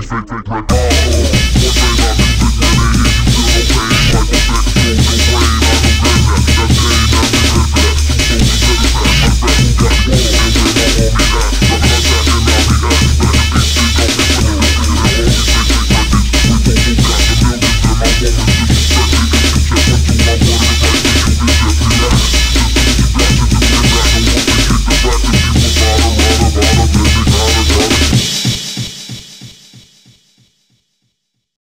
is they.